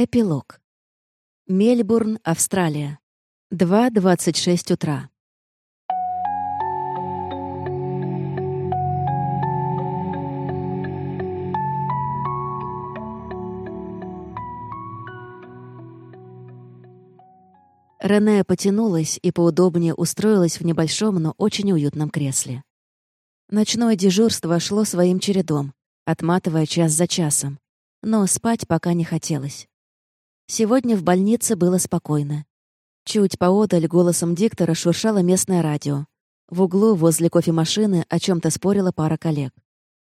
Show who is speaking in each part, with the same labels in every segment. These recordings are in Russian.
Speaker 1: Эпилог. Мельбурн, Австралия. 2.26 утра. Рене потянулась и поудобнее устроилась в небольшом, но очень уютном кресле. Ночное дежурство шло своим чередом, отматывая час за часом, но спать пока не хотелось. Сегодня в больнице было спокойно. Чуть поодаль голосом диктора шуршало местное радио. В углу возле кофемашины о чем то спорила пара коллег.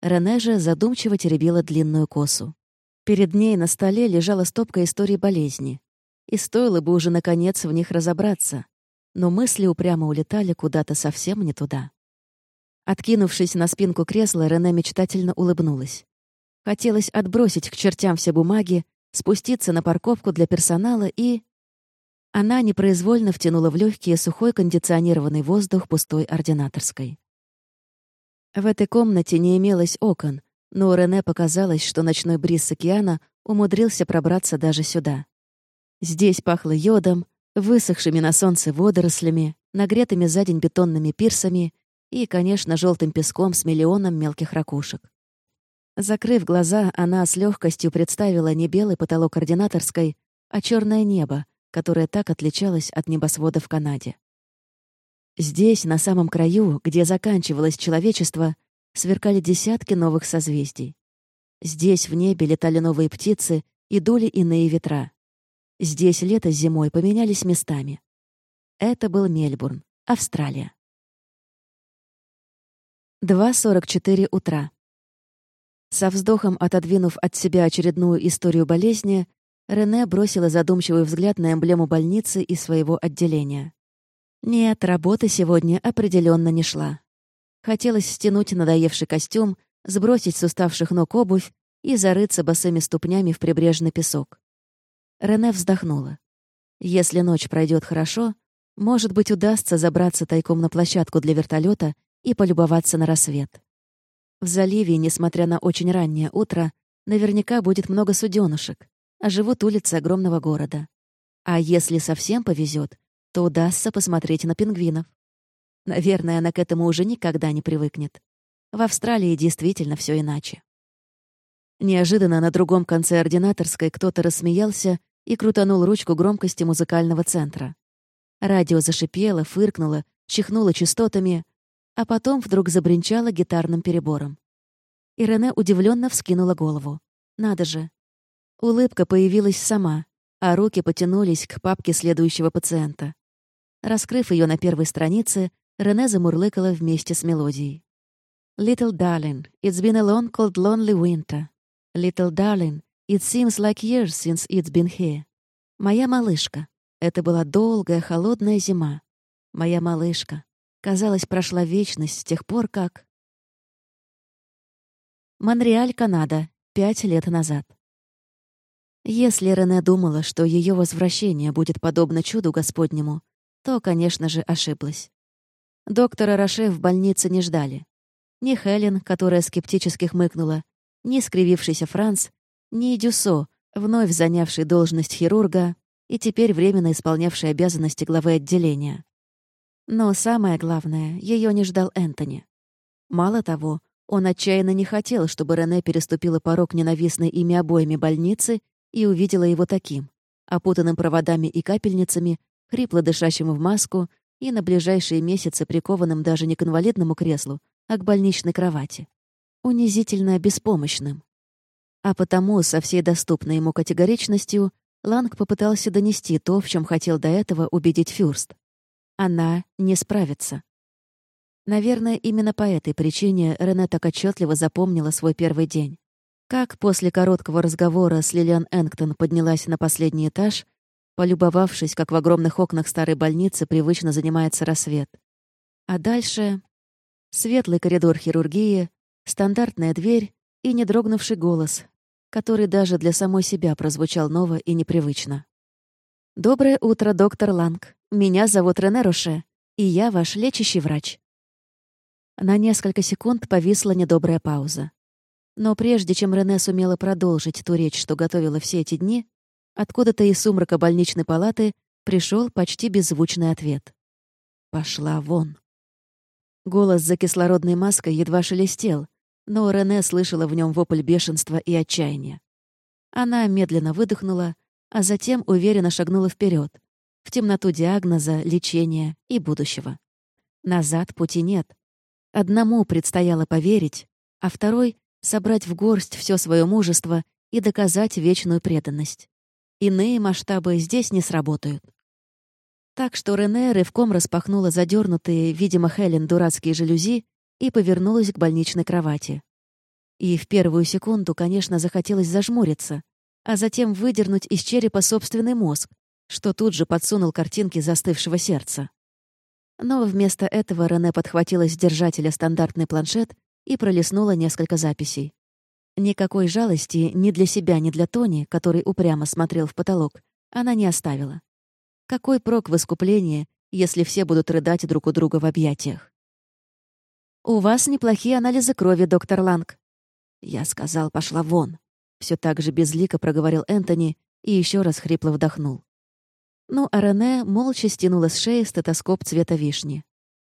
Speaker 1: Рене же задумчиво теребила длинную косу. Перед ней на столе лежала стопка историй болезни. И стоило бы уже, наконец, в них разобраться. Но мысли упрямо улетали куда-то совсем не туда. Откинувшись на спинку кресла, Рене мечтательно улыбнулась. Хотелось отбросить к чертям все бумаги спуститься на парковку для персонала и... Она непроизвольно втянула в легкие сухой кондиционированный воздух пустой ординаторской. В этой комнате не имелось окон, но у Рене показалось, что ночной бриз с океана умудрился пробраться даже сюда. Здесь пахло йодом, высохшими на солнце водорослями, нагретыми за день бетонными пирсами и, конечно, желтым песком с миллионом мелких ракушек. Закрыв глаза, она с легкостью представила не белый потолок ординаторской, а черное небо, которое так отличалось от небосвода в Канаде. Здесь, на самом краю, где заканчивалось человечество, сверкали десятки новых созвездий. Здесь в небе летали новые птицы и дули иные ветра. Здесь лето с зимой поменялись местами. Это был Мельбурн, Австралия. 2.44 утра. Со вздохом отодвинув от себя очередную историю болезни, Рене бросила задумчивый взгляд на эмблему больницы и своего отделения. Нет, работа сегодня определенно не шла. Хотелось стянуть надоевший костюм, сбросить с уставших ног обувь и зарыться босыми ступнями в прибрежный песок. Рене вздохнула. Если ночь пройдет хорошо, может быть, удастся забраться тайком на площадку для вертолета и полюбоваться на рассвет. В заливе, несмотря на очень раннее утро, наверняка будет много суденышек, а живут улицы огромного города. А если совсем повезет, то удастся посмотреть на пингвинов. Наверное, она к этому уже никогда не привыкнет. В Австралии действительно все иначе. Неожиданно на другом конце ординаторской кто-то рассмеялся и крутанул ручку громкости музыкального центра. Радио зашипело, фыркнуло, чихнуло частотами, а потом вдруг забринчала гитарным перебором. И Рене удивленно вскинула голову. «Надо же!» Улыбка появилась сама, а руки потянулись к папке следующего пациента. Раскрыв ее на первой странице, Рене замурлыкала вместе с мелодией. «Little darling, it's been a long, cold, lonely winter. Little darling, it seems like years since it's been here. Моя малышка. Это была долгая, холодная зима. Моя малышка. Казалось, прошла вечность с тех пор, как... Монреаль, Канада. Пять лет назад. Если Рене думала, что ее возвращение будет подобно чуду Господнему, то, конечно же, ошиблась. Доктора Роше в больнице не ждали. Ни Хелен, которая скептически хмыкнула, ни скривившийся Франц, ни Дюсо, вновь занявший должность хирурга и теперь временно исполнявший обязанности главы отделения. Но самое главное, ее не ждал Энтони. Мало того, он отчаянно не хотел, чтобы Рене переступила порог ненавистной ими обоими больницы и увидела его таким, опутанным проводами и капельницами, хрипло дышащим в маску и на ближайшие месяцы прикованным даже не к инвалидному креслу, а к больничной кровати. Унизительно беспомощным. А потому, со всей доступной ему категоричностью, Ланг попытался донести то, в чем хотел до этого убедить Фюрст. Она не справится. Наверное, именно по этой причине Рене так отчетливо запомнила свой первый день. Как после короткого разговора с Лилиан Энктон поднялась на последний этаж, полюбовавшись, как в огромных окнах старой больницы привычно занимается рассвет. А дальше — светлый коридор хирургии, стандартная дверь и недрогнувший голос, который даже для самой себя прозвучал ново и непривычно. «Доброе утро, доктор Ланг. Меня зовут Рене Роше, и я ваш лечащий врач». На несколько секунд повисла недобрая пауза. Но прежде чем Рене сумела продолжить ту речь, что готовила все эти дни, Откуда-то из сумрака больничной палаты пришел почти беззвучный ответ. «Пошла вон». Голос за кислородной маской едва шелестел, но Рене слышала в нем вопль бешенства и отчаяния. Она медленно выдохнула, а затем уверенно шагнула вперед, в темноту диагноза, лечения и будущего. Назад пути нет. Одному предстояло поверить, а второй — собрать в горсть все свое мужество и доказать вечную преданность. Иные масштабы здесь не сработают. Так что Рене рывком распахнула задернутые, видимо, Хелен дурацкие жалюзи и повернулась к больничной кровати. И в первую секунду, конечно, захотелось зажмуриться, а затем выдернуть из черепа собственный мозг, что тут же подсунул картинки застывшего сердца. Но вместо этого Рене подхватила с держателя стандартный планшет и пролистнула несколько записей. Никакой жалости ни для себя, ни для Тони, который упрямо смотрел в потолок, она не оставила. Какой прок в искуплении, если все будут рыдать друг у друга в объятиях? «У вас неплохие анализы крови, доктор Ланг». Я сказал, пошла вон. Все так же безлико проговорил Энтони и еще раз хрипло вдохнул. Ну, а Рене молча стянула с шеи стетоскоп цвета вишни.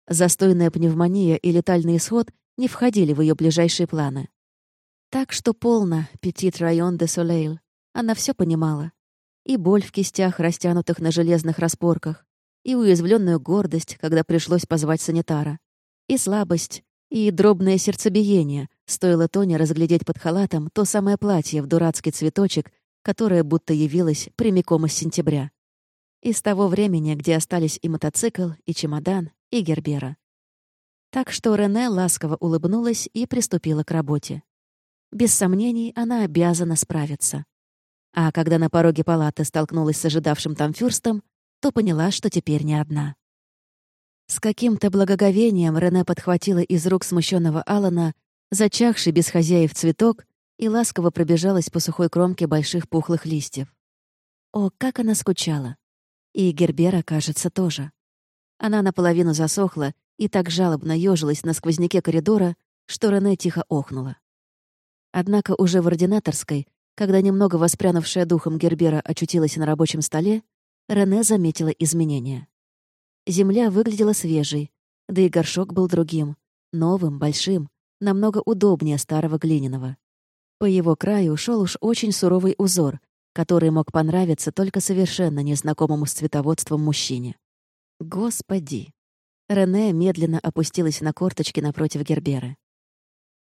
Speaker 1: Застойная пневмония и летальный исход не входили в ее ближайшие планы. Так что полно, Петит район де Солейл. Она все понимала. И боль в кистях, растянутых на железных распорках, и уязвленную гордость, когда пришлось позвать санитара, и слабость, и дробное сердцебиение, стоило Тоне разглядеть под халатом то самое платье в дурацкий цветочек, которое будто явилось прямиком из сентября. Из того времени, где остались и мотоцикл, и чемодан, и Гербера. Так что Рене ласково улыбнулась и приступила к работе. Без сомнений, она обязана справиться. А когда на пороге палаты столкнулась с ожидавшим там фюрстом, то поняла, что теперь не одна. С каким-то благоговением Рене подхватила из рук смущенного Алана зачахший без хозяев цветок и ласково пробежалась по сухой кромке больших пухлых листьев. О, как она скучала! И Гербера, кажется, тоже. Она наполовину засохла и так жалобно ёжилась на сквозняке коридора, что Рене тихо охнула. Однако уже в ординаторской, когда немного воспрянувшая духом Гербера очутилась на рабочем столе, Рене заметила изменения. Земля выглядела свежей, да и горшок был другим, новым, большим, намного удобнее старого глиняного. По его краю шел уж очень суровый узор, который мог понравиться только совершенно незнакомому с цветоводством мужчине. Господи! Рене медленно опустилась на корточки напротив Гербера.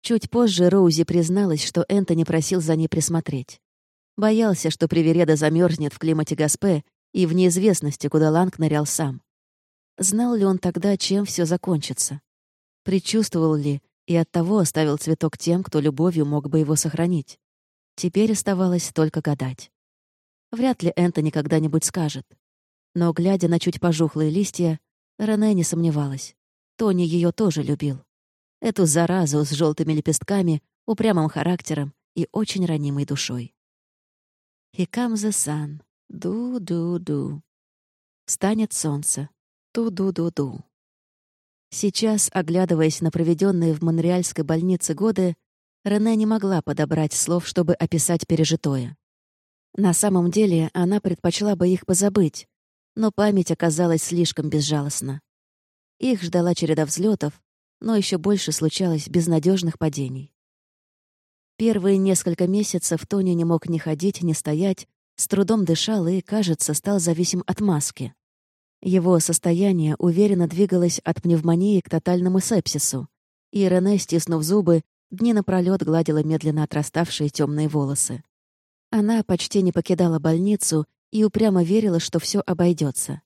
Speaker 1: Чуть позже Роузи призналась, что Энтони просил за ней присмотреть. Боялся, что привереда замерзнет в климате Гаспе и в неизвестности, куда Ланг нырял сам. Знал ли он тогда, чем все закончится? Предчувствовал ли и оттого оставил цветок тем, кто любовью мог бы его сохранить? Теперь оставалось только гадать. Вряд ли Энтони когда-нибудь скажет. Но, глядя на чуть пожухлые листья, Рене не сомневалась. Тони ее тоже любил. Эту заразу с желтыми лепестками, упрямым характером и очень ранимой душой. «Here comes the sun. Ду-ду-ду». Встанет солнце. Ту-ду-ду-ду. Сейчас, оглядываясь на проведенные в Монреальской больнице годы, Рене не могла подобрать слов, чтобы описать пережитое. На самом деле, она предпочла бы их позабыть, но память оказалась слишком безжалостна. Их ждала череда взлетов, но еще больше случалось безнадежных падений. Первые несколько месяцев Тони не мог ни ходить, ни стоять, с трудом дышал и, кажется, стал зависим от маски. Его состояние уверенно двигалось от пневмонии к тотальному сепсису, и Рене, стиснув зубы, дни напролёт гладила медленно отраставшие темные волосы. Она почти не покидала больницу и упрямо верила, что все обойдется.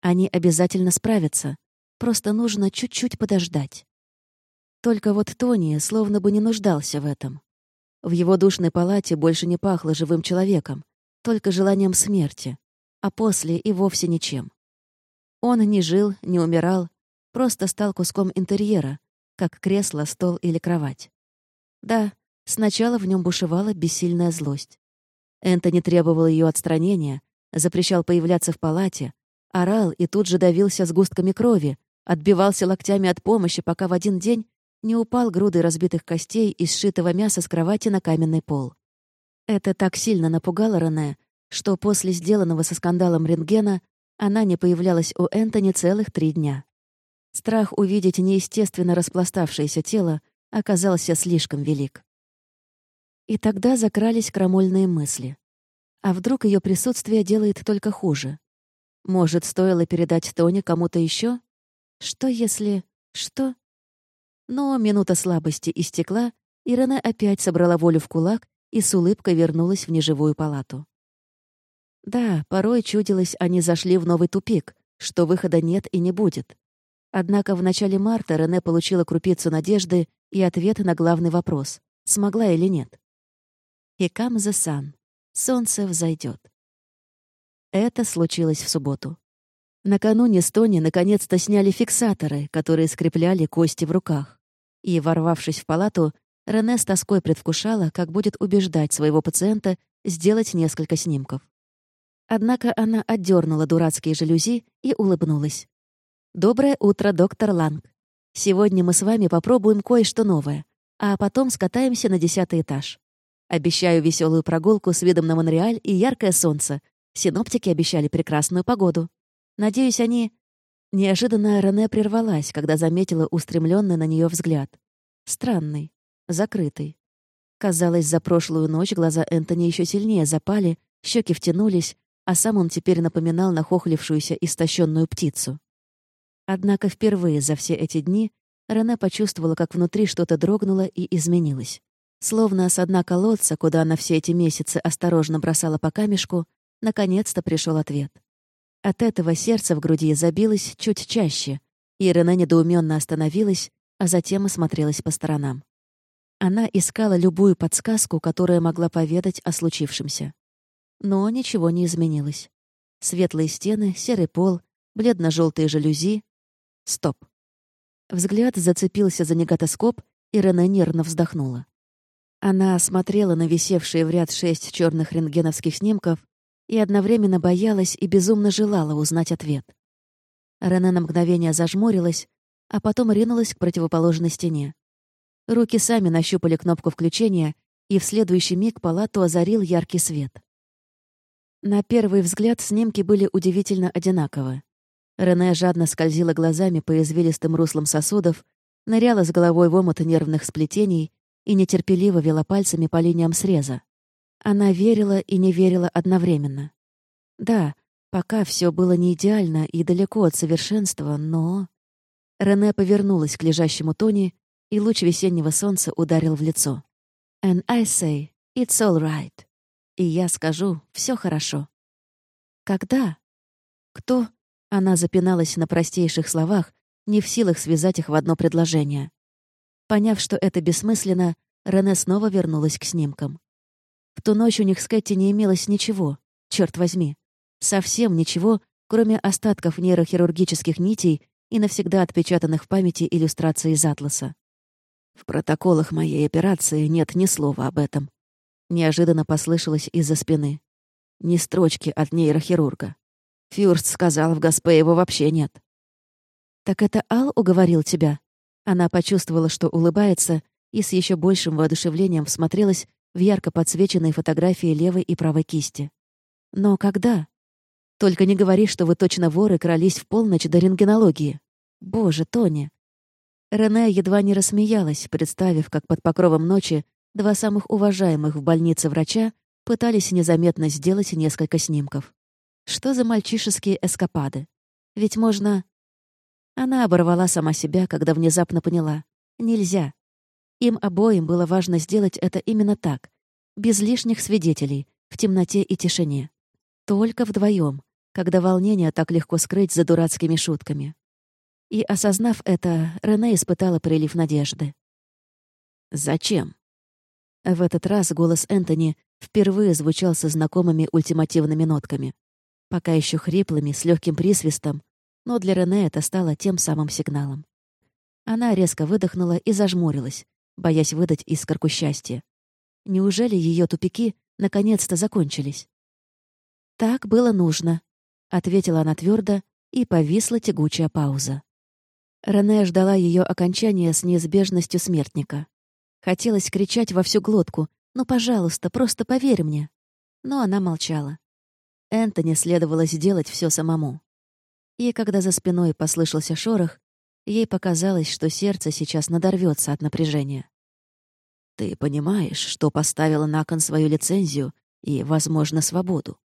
Speaker 1: Они обязательно справятся, просто нужно чуть-чуть подождать. Только вот Тони словно бы не нуждался в этом. В его душной палате больше не пахло живым человеком, только желанием смерти, а после и вовсе ничем. Он не жил, не умирал, просто стал куском интерьера, как кресло, стол или кровать. Да, сначала в нем бушевала бессильная злость. Энтони требовал ее отстранения, запрещал появляться в палате, орал и тут же давился сгустками крови, отбивался локтями от помощи, пока в один день не упал грудой разбитых костей и сшитого мяса с кровати на каменный пол. Это так сильно напугало Рене, что после сделанного со скандалом рентгена она не появлялась у Энтони целых три дня. Страх увидеть неестественно распластавшееся тело оказался слишком велик. И тогда закрались крамольные мысли. А вдруг ее присутствие делает только хуже? Может, стоило передать Тони кому-то еще? Что если... Что? Но минута слабости истекла, и Рене опять собрала волю в кулак и с улыбкой вернулась в неживую палату. Да, порой чудилось, они зашли в новый тупик, что выхода нет и не будет. Однако в начале марта Рене получила крупицу надежды и ответ на главный вопрос — смогла или нет. «И come the sun» — солнце взойдет. Это случилось в субботу. Накануне Стони наконец-то сняли фиксаторы, которые скрепляли кости в руках. И, ворвавшись в палату, Рене с тоской предвкушала, как будет убеждать своего пациента сделать несколько снимков. Однако она отдернула дурацкие жалюзи и улыбнулась. «Доброе утро, доктор Ланг. Сегодня мы с вами попробуем кое-что новое, а потом скатаемся на десятый этаж. Обещаю веселую прогулку с видом на Монреаль и яркое солнце, Синоптики обещали прекрасную погоду. Надеюсь, они... Неожиданно Рене прервалась, когда заметила устремленный на нее взгляд. Странный, закрытый. Казалось, за прошлую ночь глаза Энтони еще сильнее запали, щеки втянулись, а сам он теперь напоминал нахохлившуюся истощенную птицу. Однако впервые за все эти дни Рене почувствовала, как внутри что-то дрогнуло и изменилось. Словно с дна колодца, куда она все эти месяцы осторожно бросала по камешку, Наконец-то пришел ответ. От этого сердце в груди забилось чуть чаще, и Рене недоуменно остановилась, а затем осмотрелась по сторонам. Она искала любую подсказку, которая могла поведать о случившемся. Но ничего не изменилось. Светлые стены, серый пол, бледно желтые жалюзи. Стоп. Взгляд зацепился за негатоскоп, и Рене нервно вздохнула. Она осмотрела на висевшие в ряд шесть черных рентгеновских снимков и одновременно боялась и безумно желала узнать ответ. Рене на мгновение зажмурилась, а потом ринулась к противоположной стене. Руки сами нащупали кнопку включения, и в следующий миг палату озарил яркий свет. На первый взгляд снимки были удивительно одинаковы. Рене жадно скользила глазами по извилистым руслам сосудов, ныряла с головой в омут нервных сплетений и нетерпеливо вела пальцами по линиям среза. Она верила и не верила одновременно. Да, пока все было не идеально и далеко от совершенства, но... Рене повернулась к лежащему Тони, и луч весеннего солнца ударил в лицо. «And I say, it's all right». И я скажу, все хорошо. Когда? Кто? Она запиналась на простейших словах, не в силах связать их в одно предложение. Поняв, что это бессмысленно, Рене снова вернулась к снимкам. В ту ночь у них с Кэти не имелось ничего, черт возьми. Совсем ничего, кроме остатков нейрохирургических нитей и навсегда отпечатанных в памяти иллюстраций из атласа. В протоколах моей операции нет ни слова об этом. Неожиданно послышалось из-за спины. Ни строчки от нейрохирурга. Фюрст сказал, в Гаспе его вообще нет. «Так это Ал уговорил тебя?» Она почувствовала, что улыбается, и с еще большим воодушевлением всмотрелась в ярко подсвеченные фотографии левой и правой кисти. Но когда? Только не говори, что вы точно воры крались в полночь до рентгенологии. Боже, Тони. Рене едва не рассмеялась, представив, как под покровом ночи два самых уважаемых в больнице врача пытались незаметно сделать несколько снимков. Что за мальчишеские эскапады? Ведь можно... Она оборвала сама себя, когда внезапно поняла. Нельзя. Им обоим было важно сделать это именно так, без лишних свидетелей, в темноте и тишине. Только вдвоем, когда волнение так легко скрыть за дурацкими шутками. И, осознав это, Рене испытала прилив надежды. «Зачем?» В этот раз голос Энтони впервые звучал со знакомыми ультимативными нотками. Пока еще хриплыми, с легким присвистом, но для Рене это стало тем самым сигналом. Она резко выдохнула и зажмурилась, боясь выдать искорку счастья. Неужели ее тупики наконец-то закончились? «Так было нужно», — ответила она твердо, и повисла тягучая пауза. Рене ждала ее окончания с неизбежностью смертника. Хотелось кричать во всю глотку «Ну, пожалуйста, просто поверь мне». Но она молчала. Энтони следовало сделать все самому. И когда за спиной послышался шорох, ей показалось, что сердце сейчас надорвется от напряжения. «Ты понимаешь, что поставила на кон свою лицензию и, возможно, свободу?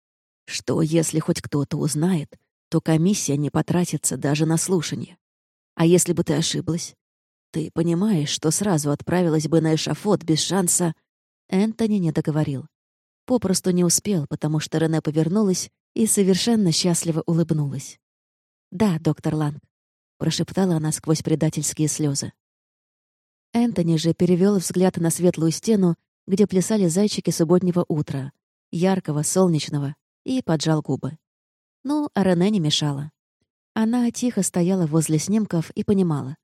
Speaker 1: Что, если хоть кто-то узнает, то комиссия не потратится даже на слушание? А если бы ты ошиблась? Ты понимаешь, что сразу отправилась бы на эшафот без шанса...» Энтони не договорил. Попросту не успел, потому что Рене повернулась и совершенно счастливо улыбнулась. «Да, доктор Ланг», — прошептала она сквозь предательские слезы. Энтони же перевел взгляд на светлую стену, где плясали зайчики субботнего утра, яркого, солнечного, и поджал губы. Ну, а Рене не мешала. Она тихо стояла возле снимков и понимала.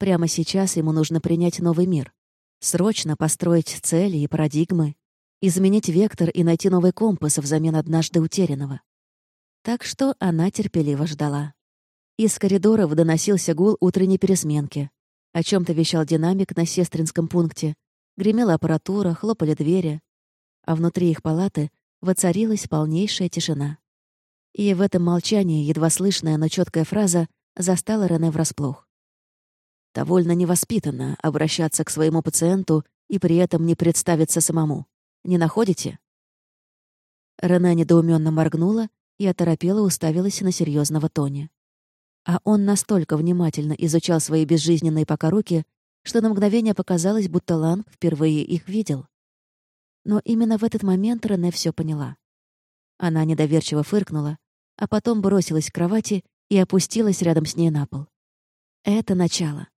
Speaker 1: Прямо сейчас ему нужно принять новый мир. Срочно построить цели и парадигмы, изменить вектор и найти новый компас взамен однажды утерянного. Так что она терпеливо ждала. Из коридоров доносился гул утренней пересменки. О чем то вещал динамик на сестринском пункте. Гремела аппаратура, хлопали двери. А внутри их палаты воцарилась полнейшая тишина. И в этом молчании едва слышная, но четкая фраза застала Рене врасплох. Довольно невоспитанно обращаться к своему пациенту и при этом не представиться самому. Не находите?» Рене недоуменно моргнула и оторопела уставилась на серьезного Тони. А он настолько внимательно изучал свои безжизненные пока руки, что на мгновение показалось, будто Ланг впервые их видел. Но именно в этот момент Рене все поняла. Она недоверчиво фыркнула, а потом бросилась к кровати и опустилась рядом с ней на пол. Это начало.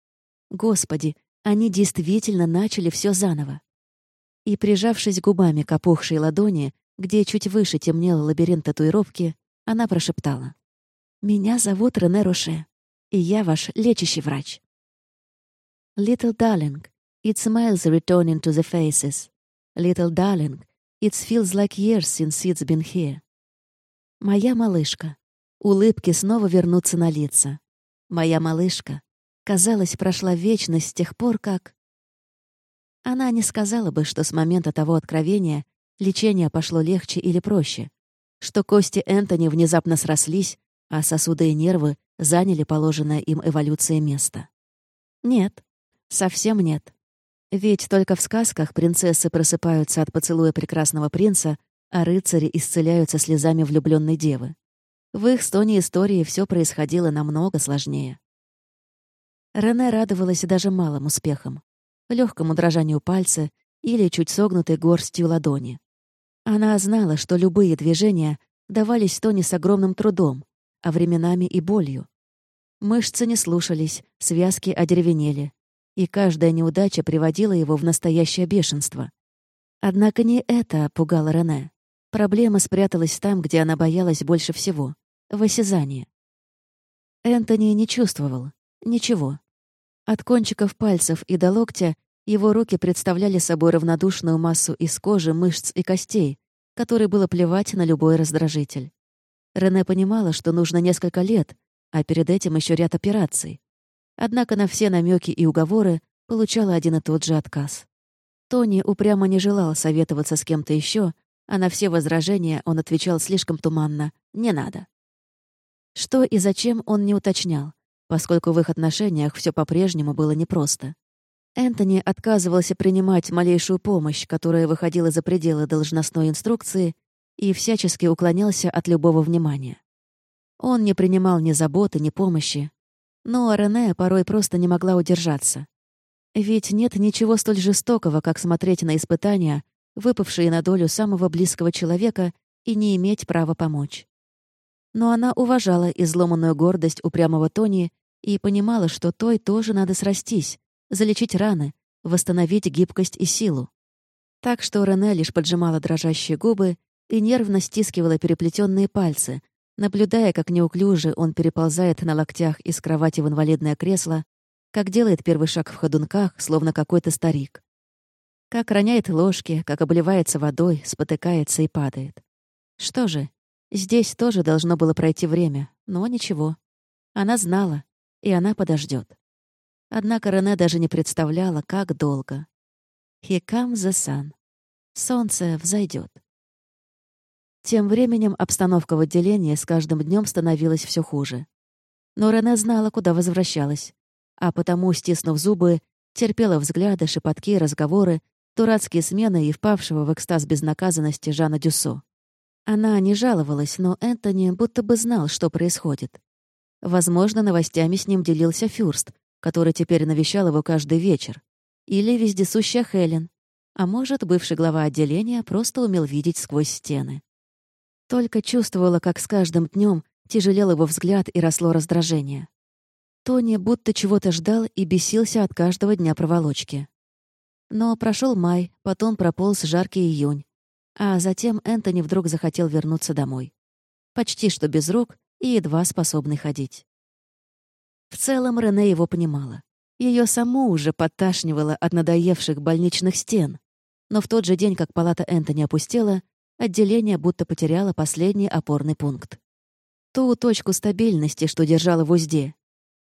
Speaker 1: Господи, они действительно начали все заново и, прижавшись губами к опухшей ладони, где чуть выше темнел лабиринт татуировки, она прошептала. «Меня зовут Рене Роше, и я ваш лечащий врач». Little darling, it smiles returning to the faces. Little darling, it feels like years since it's been here. Моя малышка. Улыбки снова вернутся на лица. Моя малышка. Казалось, прошла вечность с тех пор, как... Она не сказала бы, что с момента того откровения лечение пошло легче или проще, что кости Энтони внезапно срослись, а сосуды и нервы заняли положенное им эволюцией место. Нет, совсем нет. Ведь только в сказках принцессы просыпаются от поцелуя прекрасного принца, а рыцари исцеляются слезами влюбленной девы. В их стоне истории все происходило намного сложнее. Рене радовалась даже малым успехам легкому дрожанию пальца или чуть согнутой горстью ладони. Она знала, что любые движения давались Тони с огромным трудом, а временами и болью. Мышцы не слушались, связки одеревенели, и каждая неудача приводила его в настоящее бешенство. Однако не это пугало Рене. Проблема спряталась там, где она боялась больше всего — в осязании. Энтони не чувствовал. Ничего. От кончиков пальцев и до локтя его руки представляли собой равнодушную массу из кожи, мышц и костей, которой было плевать на любой раздражитель. Рене понимала, что нужно несколько лет, а перед этим еще ряд операций. Однако на все намеки и уговоры получала один и тот же отказ. Тони упрямо не желал советоваться с кем-то еще, а на все возражения он отвечал слишком туманно «не надо». Что и зачем он не уточнял, поскольку в их отношениях все по-прежнему было непросто. Энтони отказывался принимать малейшую помощь, которая выходила за пределы должностной инструкции, и всячески уклонялся от любого внимания. Он не принимал ни заботы, ни помощи. Но Рене порой просто не могла удержаться. Ведь нет ничего столь жестокого, как смотреть на испытания, выпавшие на долю самого близкого человека, и не иметь права помочь. Но она уважала изломанную гордость упрямого Тони и понимала, что той тоже надо срастись, залечить раны, восстановить гибкость и силу. Так что Рене лишь поджимала дрожащие губы и нервно стискивала переплетенные пальцы, наблюдая, как неуклюже он переползает на локтях из кровати в инвалидное кресло, как делает первый шаг в ходунках, словно какой-то старик. Как роняет ложки, как обливается водой, спотыкается и падает. Что же, Здесь тоже должно было пройти время, но ничего. Она знала, и она подождет. Однако Рене даже не представляла, как долго. «Here comes the sun». Солнце взойдет. Тем временем обстановка в отделении с каждым днем становилась все хуже. Но Рене знала, куда возвращалась, а потому, стиснув зубы, терпела взгляды, шепотки, разговоры, дурацкие смены и впавшего в экстаз безнаказанности Жана Дюсо. Она не жаловалась, но Энтони будто бы знал, что происходит. Возможно, новостями с ним делился Фюрст, который теперь навещал его каждый вечер. Или вездесущая Хелен. А может, бывший глава отделения просто умел видеть сквозь стены. Только чувствовала, как с каждым днем тяжелел его взгляд и росло раздражение. Тони будто чего-то ждал и бесился от каждого дня проволочки. Но прошел май, потом прополз жаркий июнь. А затем Энтони вдруг захотел вернуться домой. Почти что без рук и едва способный ходить. В целом Рене его понимала. Ее саму уже подташнивало от надоевших больничных стен. Но в тот же день, как палата Энтони опустела, отделение будто потеряло последний опорный пункт. Ту точку стабильности, что держала в узде.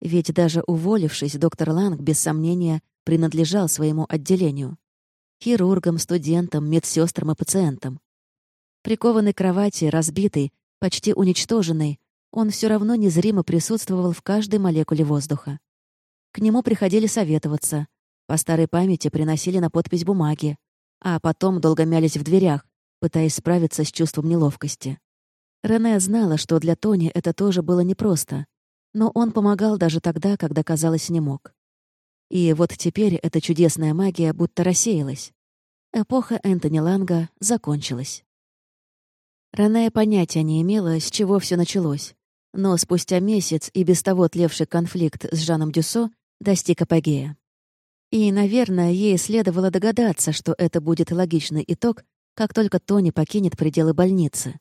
Speaker 1: Ведь даже уволившись, доктор Ланг, без сомнения, принадлежал своему отделению. Хирургам, студентам, медсестрам и пациентам. Прикованный к кровати, разбитый, почти уничтоженный, он все равно незримо присутствовал в каждой молекуле воздуха. К нему приходили советоваться, по старой памяти приносили на подпись бумаги, а потом долго мялись в дверях, пытаясь справиться с чувством неловкости. Рене знала, что для Тони это тоже было непросто, но он помогал даже тогда, когда, казалось, не мог. И вот теперь эта чудесная магия будто рассеялась. Эпоха Энтони Ланга закончилась. Рене понятия не имела, с чего все началось, но спустя месяц и без того тлевший конфликт с Жаном Дюсо достиг апогея. И, наверное, ей следовало догадаться, что это будет логичный итог как только Тони покинет пределы больницы.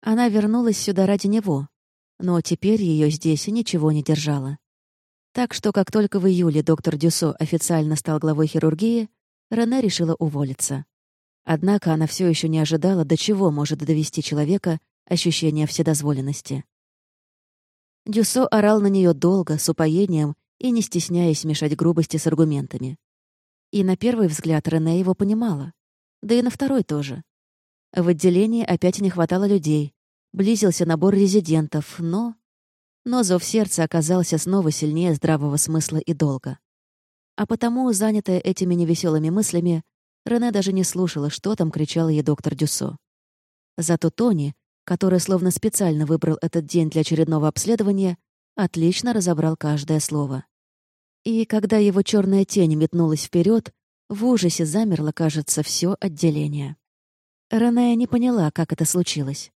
Speaker 1: Она вернулась сюда ради него, но теперь ее здесь ничего не держало. Так что, как только в июле доктор Дюсо официально стал главой хирургии, Рене решила уволиться. Однако она все еще не ожидала, до чего может довести человека ощущение вседозволенности. Дюсо орал на нее долго, с упоением и не стесняясь мешать грубости с аргументами. И на первый взгляд Рене его понимала да и на второй тоже. В отделении опять не хватало людей. Близился набор резидентов, но... Но зов сердца оказался снова сильнее здравого смысла и долга. А потому, занятая этими невеселыми мыслями, Рене даже не слушала, что там кричал ей доктор Дюсо. Зато Тони, который словно специально выбрал этот день для очередного обследования, отлично разобрал каждое слово. И когда его черная тень метнулась вперед, в ужасе замерло, кажется, все отделение. Рене не поняла, как это случилось.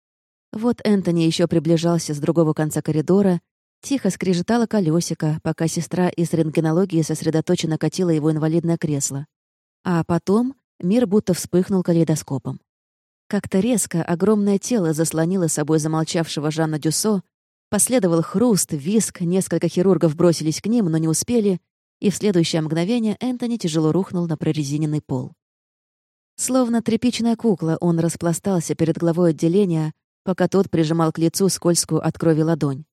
Speaker 1: Вот Энтони еще приближался с другого конца коридора, тихо скрежетало колесико, пока сестра из рентгенологии сосредоточенно катила его инвалидное кресло. А потом мир будто вспыхнул калейдоскопом. Как-то резко огромное тело заслонило собой замолчавшего Жанна Дюсо, последовал хруст, виск, несколько хирургов бросились к ним, но не успели, и в следующее мгновение Энтони тяжело рухнул на прорезиненный пол. Словно тряпичная кукла, он распластался перед главой отделения, пока тот прижимал к лицу скользкую от крови ладонь.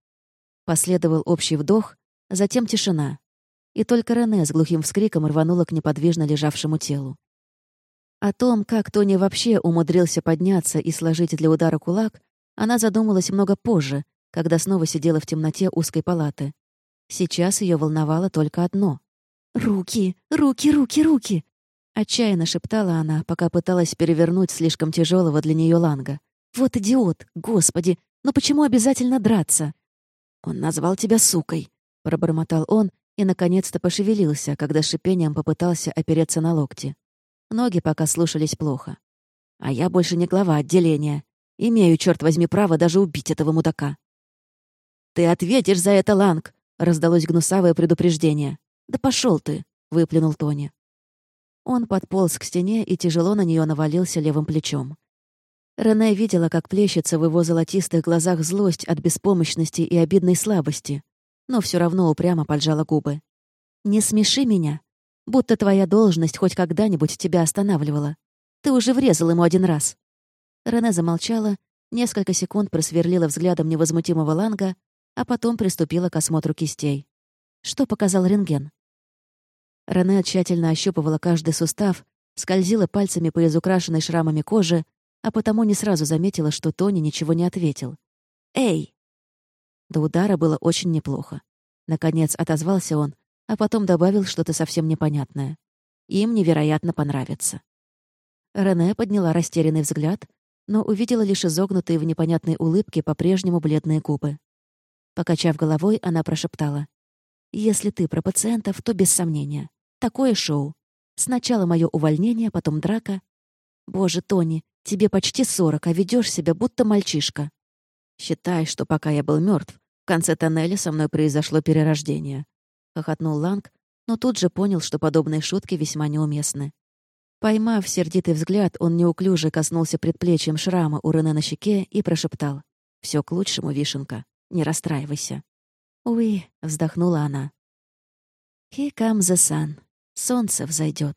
Speaker 1: Последовал общий вдох, затем тишина. И только Рене с глухим вскриком рванула к неподвижно лежавшему телу. О том, как Тони вообще умудрился подняться и сложить для удара кулак, она задумалась много позже, когда снова сидела в темноте узкой палаты. Сейчас ее волновало только одно. «Руки! Руки, руки, руки!» Отчаянно шептала она, пока пыталась перевернуть слишком тяжелого для нее ланга. «Вот идиот! Господи! Но почему обязательно драться?» «Он назвал тебя сукой!» — пробормотал он и, наконец-то, пошевелился, когда шипением попытался опереться на локти. Ноги пока слушались плохо. «А я больше не глава отделения. Имею, черт возьми, право даже убить этого мудака». «Ты ответишь за это, Ланг!» Раздалось гнусавое предупреждение. «Да пошел ты!» — выплюнул Тони. Он подполз к стене и тяжело на нее навалился левым плечом. Рене видела, как плещется в его золотистых глазах злость от беспомощности и обидной слабости, но все равно упрямо поджала губы. «Не смеши меня. Будто твоя должность хоть когда-нибудь тебя останавливала. Ты уже врезал ему один раз». Рене замолчала, несколько секунд просверлила взглядом невозмутимого Ланга, а потом приступила к осмотру кистей. Что показал рентген? Рене тщательно ощупывала каждый сустав, скользила пальцами по изукрашенной шрамами кожи, а потому не сразу заметила, что Тони ничего не ответил. «Эй!» До удара было очень неплохо. Наконец отозвался он, а потом добавил что-то совсем непонятное. Им невероятно понравится. Рене подняла растерянный взгляд, но увидела лишь изогнутые в непонятной улыбке по-прежнему бледные губы. Покачав головой, она прошептала. «Если ты про пациентов, то без сомнения. Такое шоу. Сначала мое увольнение, потом драка. Боже, Тони, тебе почти сорок, а ведешь себя будто мальчишка. Считай, что пока я был мертв, в конце тоннеля со мной произошло перерождение. Хохотнул Ланг, но тут же понял, что подобные шутки весьма неуместны. Поймав сердитый взгляд, он неуклюже коснулся предплечьем шрама у Рене на щеке и прошептал. «Все к лучшему, Вишенка. Не расстраивайся». «Уи», — вздохнула она. «Here comes the sun. Солнце взойдет.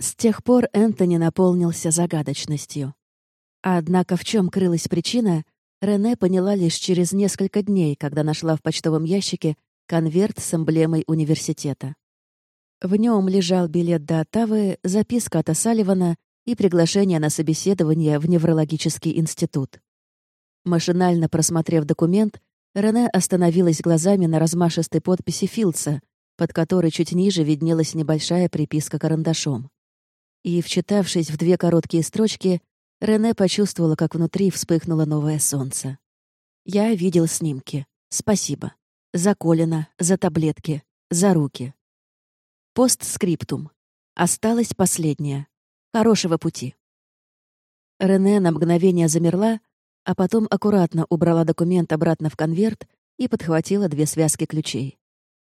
Speaker 1: С тех пор Энтони наполнился загадочностью. Однако в чем крылась причина, Рене поняла лишь через несколько дней, когда нашла в почтовом ящике конверт с эмблемой университета. В нем лежал билет до Оттавы, записка от Осаливана и приглашение на собеседование в неврологический институт. Машинально просмотрев документ, Рене остановилась глазами на размашистой подписи Филдса, под которой чуть ниже виднелась небольшая приписка карандашом. И, вчитавшись в две короткие строчки, Рене почувствовала, как внутри вспыхнуло новое солнце. «Я видел снимки. Спасибо. За Колина, за таблетки, за руки». Постскриптум. Осталось последнее. Хорошего пути. Рене на мгновение замерла, а потом аккуратно убрала документ обратно в конверт и подхватила две связки ключей.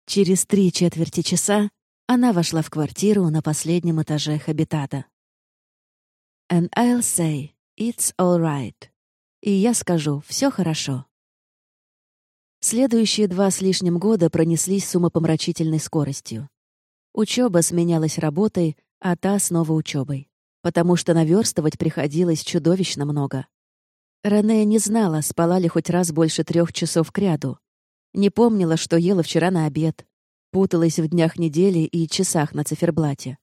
Speaker 1: Через три четверти часа она вошла в квартиру на последнем этаже хабитата. «And I'll say, it's all right». И я скажу, все хорошо. Следующие два с лишним года пронеслись с умопомрачительной скоростью. Учеба сменялась работой, а та снова учебой, потому что наверстывать приходилось чудовищно много. Рене не знала, спала ли хоть раз больше трех часов кряду, не помнила, что ела вчера на обед. Путалась в днях недели и часах на циферблате.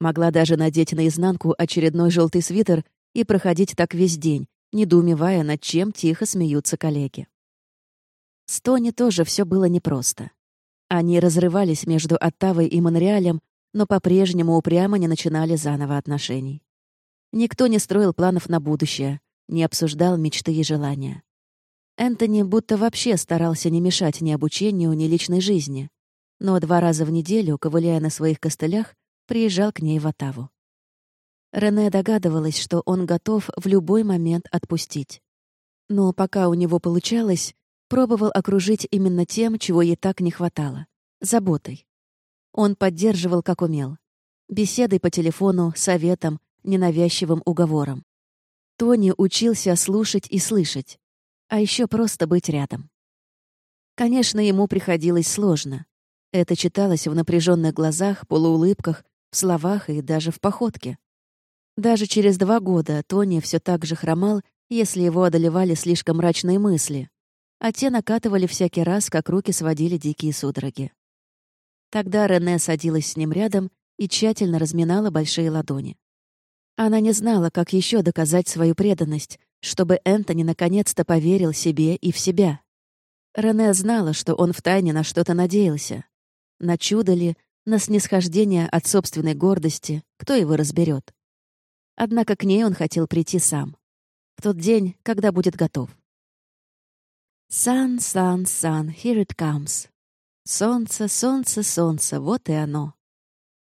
Speaker 1: Могла даже надеть наизнанку очередной желтый свитер и проходить так весь день, недоумевая, над чем тихо смеются коллеги. С Тони тоже все было непросто. Они разрывались между Оттавой и Монреалем, но по-прежнему упрямо не начинали заново отношений. Никто не строил планов на будущее, не обсуждал мечты и желания. Энтони будто вообще старался не мешать ни обучению, ни личной жизни. Но два раза в неделю, ковыляя на своих костылях, приезжал к ней в Отаву. Рене догадывалась, что он готов в любой момент отпустить. Но пока у него получалось, пробовал окружить именно тем, чего ей так не хватало — заботой. Он поддерживал, как умел. Беседой по телефону, советом, ненавязчивым уговором. Тони учился слушать и слышать а еще просто быть рядом. Конечно, ему приходилось сложно. Это читалось в напряженных глазах, полуулыбках, в словах и даже в походке. Даже через два года Тони все так же хромал, если его одолевали слишком мрачные мысли, а те накатывали всякий раз, как руки сводили дикие судороги. Тогда Рене садилась с ним рядом и тщательно разминала большие ладони. Она не знала, как еще доказать свою преданность, чтобы Энтони наконец-то поверил себе и в себя. Рене знала, что он втайне на что-то надеялся. На чудо ли, на снисхождение от собственной гордости, кто его разберет. Однако к ней он хотел прийти сам. В тот день, когда будет готов. «Sun, sun, sun, here it comes». Солнце, солнце, солнце, вот и оно.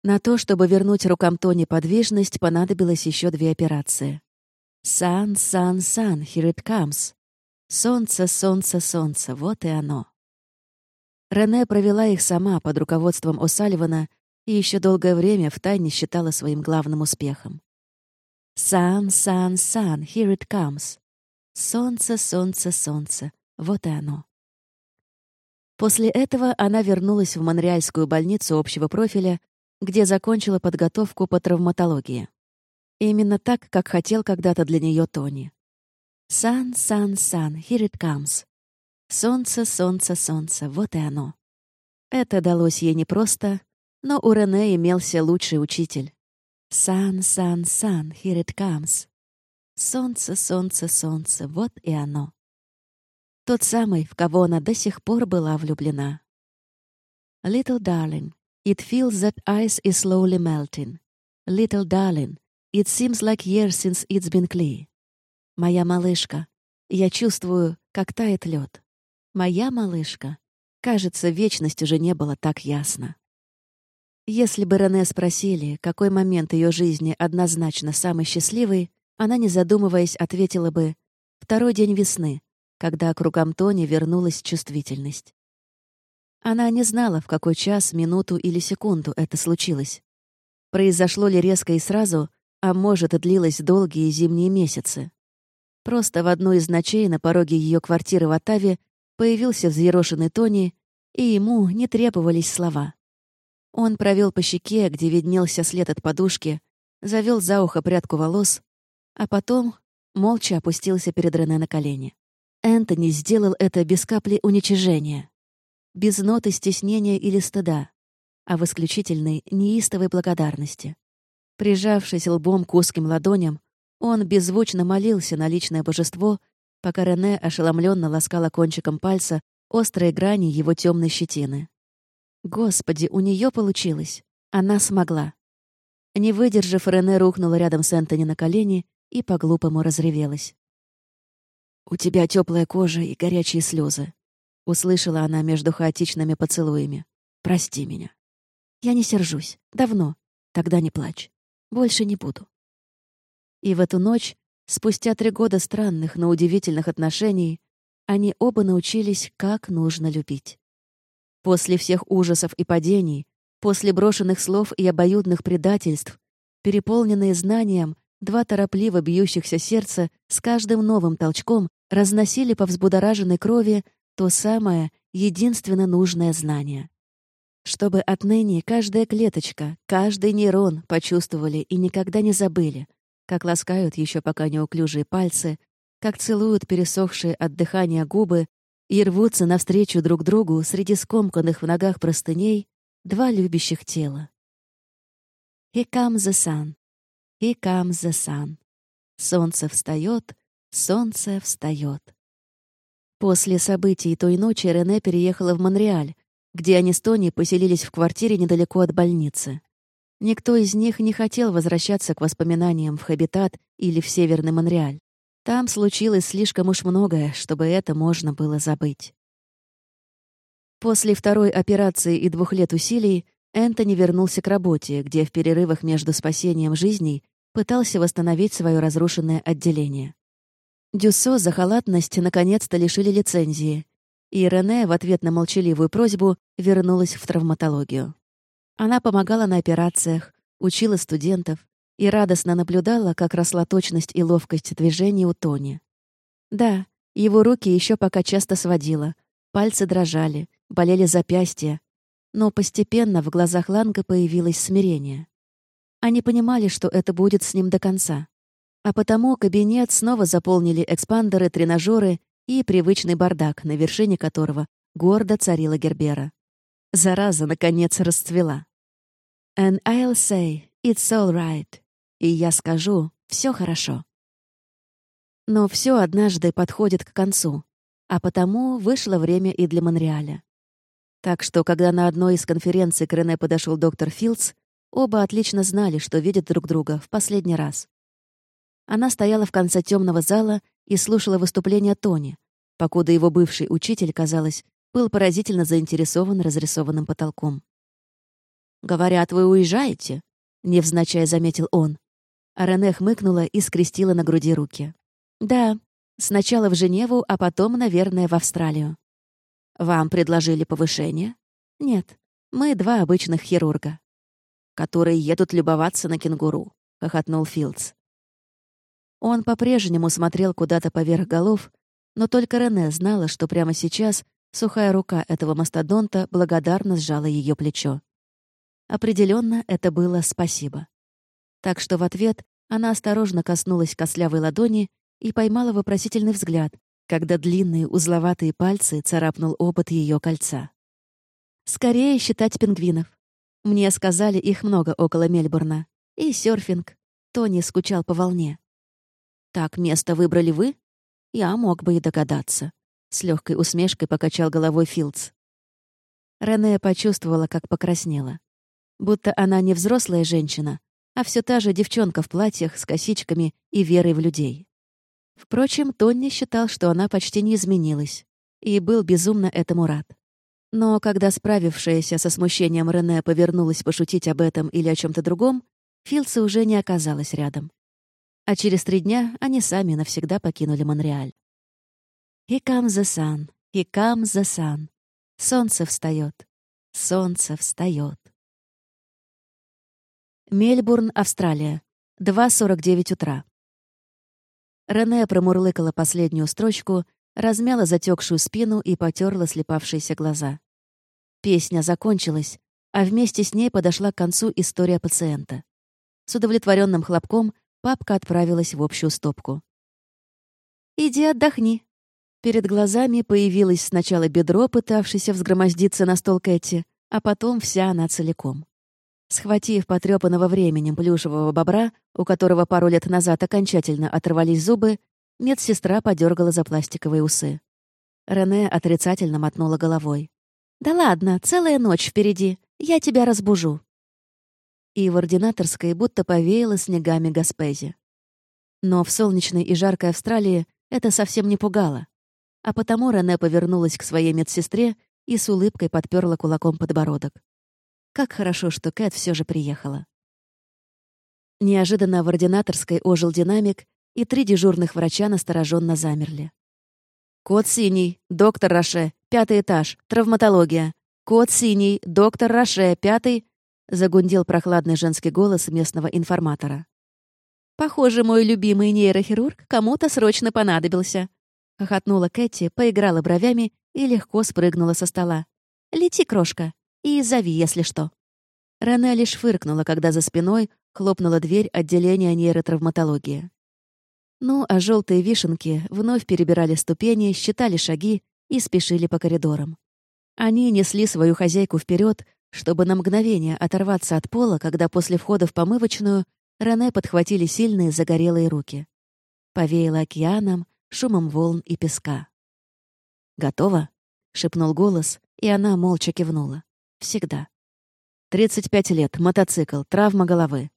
Speaker 1: На то, чтобы вернуть рукам Тони подвижность, понадобилось еще две операции. Сан, сан, сан, here it comes. Солнце, солнце, солнце, вот и оно. Рене провела их сама под руководством О'Салливана и еще долгое время втайне считала своим главным успехом. Сан, сан, сан, here it comes. Солнце, солнце, солнце, вот и оно. После этого она вернулась в Монреальскую больницу общего профиля, где закончила подготовку по травматологии. Именно так, как хотел когда-то для нее Тони. «Сан, сан, сан, here it comes». Солнце, солнце, солнце, вот и оно. Это далось ей непросто, но у Рене имелся лучший учитель. «Сан, сан, сан, here it comes». Солнце, солнце, солнце, вот и оно. Тот самый, в кого она до сих пор была влюблена. Little darling, it feels that ice is slowly melting. Little darling, it seems like years since it's been clear. Моя малышка, я чувствую, как тает лед. Моя малышка, кажется, вечность уже не было так ясно. Если бы Рене спросили, какой момент ее жизни однозначно самый счастливый, она, не задумываясь, ответила бы «Второй день весны, когда к рукам Тони вернулась чувствительность». Она не знала, в какой час, минуту или секунду это случилось. Произошло ли резко и сразу, а может, и длилось долгие зимние месяцы. Просто в одну из ночей на пороге ее квартиры в Оттаве появился взъерошенный Тони, и ему не требовались слова. Он провел по щеке, где виднелся след от подушки, завел за ухо прядку волос, а потом молча опустился перед Рене на колени. Энтони сделал это без капли уничижения, без ноты стеснения или стыда, а в исключительной неистовой благодарности. Прижавшись лбом к узким ладоням, он беззвучно молился на личное божество, пока Рене ошеломленно ласкала кончиком пальца острые грани его темной щетины. Господи, у нее получилось. Она смогла. Не выдержав, Рене рухнула рядом с Энтони на колени и по-глупому разревелась. «У тебя теплая кожа и горячие слезы», — услышала она между хаотичными поцелуями. «Прости меня». «Я не сержусь. Давно. Тогда не плачь. Больше не буду». И в эту ночь, спустя три года странных, но удивительных отношений, они оба научились, как нужно любить. После всех ужасов и падений, после брошенных слов и обоюдных предательств, переполненные знанием, два торопливо бьющихся сердца с каждым новым толчком разносили по взбудораженной крови то самое, единственно нужное знание. Чтобы отныне каждая клеточка, каждый нейрон почувствовали и никогда не забыли, как ласкают еще пока неуклюжие пальцы, как целуют пересохшие от дыхания губы и рвутся навстречу друг другу среди скомканных в ногах простыней два любящих тела. Here comes the sun. Here comes the sun. Солнце встает, солнце встает. После событий той ночи Рене переехала в Монреаль, где они с Тони поселились в квартире недалеко от больницы. Никто из них не хотел возвращаться к воспоминаниям в Хабитат или в Северный Монреаль. Там случилось слишком уж многое, чтобы это можно было забыть. После второй операции и двух лет усилий Энтони вернулся к работе, где в перерывах между спасением жизней пытался восстановить свое разрушенное отделение. Дюссо за халатность наконец-то лишили лицензии, и Рене в ответ на молчаливую просьбу вернулась в травматологию. Она помогала на операциях, учила студентов, и радостно наблюдала, как росла точность и ловкость движений у Тони. Да, его руки еще пока часто сводило, пальцы дрожали, болели запястья, но постепенно в глазах Ланга появилось смирение. Они понимали, что это будет с ним до конца. А потому кабинет снова заполнили экспандеры, тренажеры и привычный бардак, на вершине которого гордо царила Гербера. Зараза, наконец, расцвела. «And I'll say, it's all right», и я скажу «все хорошо». Но все однажды подходит к концу, а потому вышло время и для Монреаля. Так что, когда на одной из конференций к Рене подошел доктор Филдс, оба отлично знали, что видят друг друга в последний раз. Она стояла в конце темного зала и слушала выступление Тони, покуда его бывший учитель, казалось, был поразительно заинтересован разрисованным потолком. «Говорят, вы уезжаете?» — невзначай заметил он. А Рене хмыкнула и скрестила на груди руки. «Да, сначала в Женеву, а потом, наверное, в Австралию». «Вам предложили повышение?» «Нет, мы два обычных хирурга». «Которые едут любоваться на кенгуру», — хохотнул Филдс. Он по-прежнему смотрел куда-то поверх голов, но только Рене знала, что прямо сейчас сухая рука этого мастодонта благодарно сжала ее плечо. Определенно, это было спасибо так что в ответ она осторожно коснулась кослявой ладони и поймала вопросительный взгляд, когда длинные узловатые пальцы царапнул обод ее кольца. «Скорее считать пингвинов. Мне сказали, их много около Мельбурна. И серфинг. Тони скучал по волне». «Так место выбрали вы?» «Я мог бы и догадаться», — с легкой усмешкой покачал головой Филдс. Рене почувствовала, как покраснела. Будто она не взрослая женщина, а все та же девчонка в платьях с косичками и верой в людей. Впрочем, Тонни считал, что она почти не изменилась, и был безумно этому рад. Но когда справившаяся со смущением Рене повернулась пошутить об этом или о чем то другом, Филдса уже не оказалась рядом. А через три дня они сами навсегда покинули Монреаль. «Here comes the sun, here comes the sun». Солнце встает, солнце встает. Мельбурн, Австралия. 2.49 утра. Рене промурлыкала последнюю строчку, размяла затекшую спину и потерла слепавшиеся глаза. Песня закончилась, а вместе с ней подошла к концу история пациента. С удовлетворенным хлопком папка отправилась в общую стопку. «Иди отдохни». Перед глазами появилось сначала бедро, пытавшееся взгромоздиться на стол Кэти, а потом вся она целиком. Схватив потрепанного временем плюшевого бобра, у которого пару лет назад окончательно оторвались зубы, медсестра подергала за пластиковые усы. Рене отрицательно мотнула головой. «Да ладно, целая ночь впереди. Я тебя разбужу». И в ординаторской будто повеяло снегами Гаспези. Но в солнечной и жаркой Австралии это совсем не пугало. А потому Рене повернулась к своей медсестре и с улыбкой подперла кулаком подбородок. Как хорошо, что Кэт все же приехала. Неожиданно в ординаторской ожил динамик, и три дежурных врача настороженно замерли. «Код синий, доктор Роше, пятый этаж, травматология. Код синий, доктор Роше, пятый...» — загундел прохладный женский голос местного информатора. «Похоже, мой любимый нейрохирург кому-то срочно понадобился», — хохотнула Кэти, поиграла бровями и легко спрыгнула со стола. «Лети, крошка, и зови, если что». Рене лишь фыркнула, когда за спиной хлопнула дверь отделения нейротравматологии. Ну, а желтые вишенки вновь перебирали ступени, считали шаги и спешили по коридорам. Они несли свою хозяйку вперед, чтобы на мгновение оторваться от пола, когда после входа в помывочную Рене подхватили сильные загорелые руки. Повеяло океаном, шумом волн и песка. «Готово?» — шепнул голос, и она молча кивнула. Всегда. 35 лет, мотоцикл, травма головы.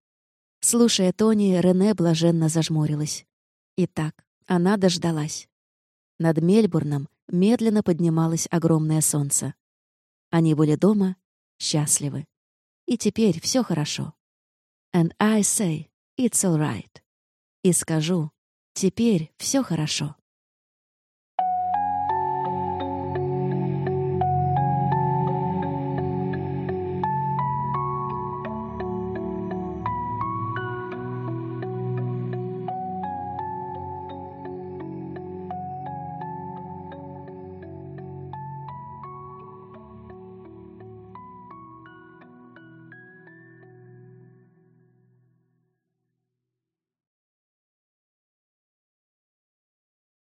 Speaker 1: Слушая Тони, Рене блаженно зажмурилась. Итак, она дождалась. Над Мельбурном медленно поднималось огромное солнце. Они были дома, счастливы. И теперь все хорошо. And I say, it's all right. И скажу, теперь все хорошо.